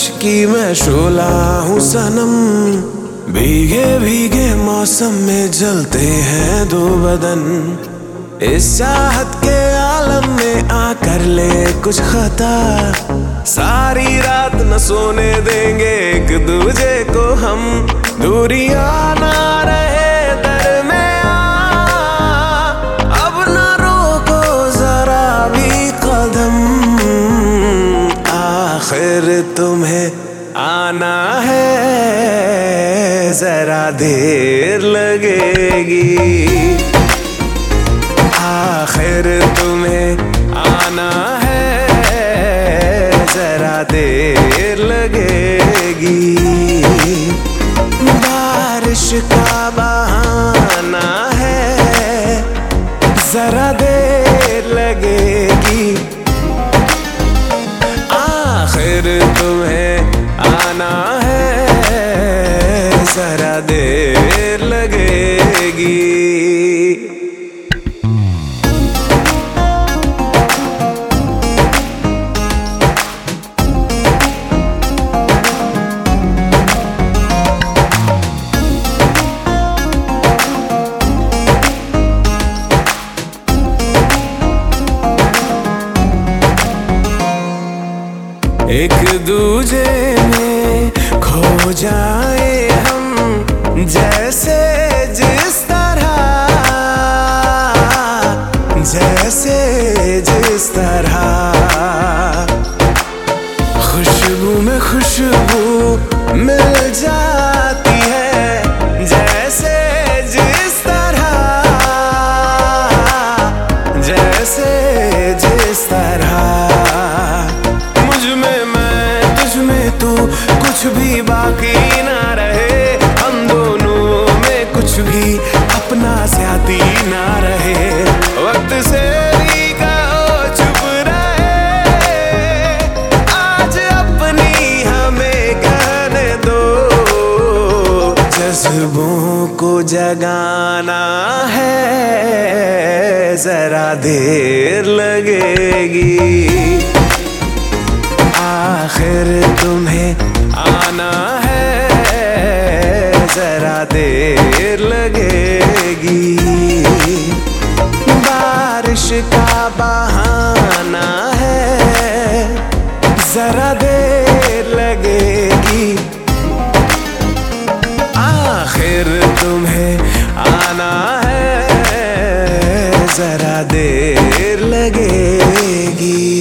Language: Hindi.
की मैं शोला हूँ सनम। भीगे भीगे मौसम में जलते हैं दो बदन। इस चाहत के आलम में आकर ले कुछ खता। सारी रात न सोने देंगे एक दूजे को हम। दूरिया ना आखिर तुम्हें आना है, जरा देर लगेगी। आखिर तुम्हें आना है, जरा देर लगेगी। बारिश का जरा देर लगेगी। एक दूजे में खो जाए जिस तरह। खुशबू में खुशबू मिल जाती है, जैसे जिस तरह। जैसे जिस तरह। मुझमें मैं, तुझ में तू कुछ भी बाकी ना रहे। हम दोनों में कुछ भी अपना जज्बों को जगाना है, जरा देर लगेगी। आखिर तुम्हें आना है, जरा देर लगेगी। बारिश का बहाना जरा देर लगेगी।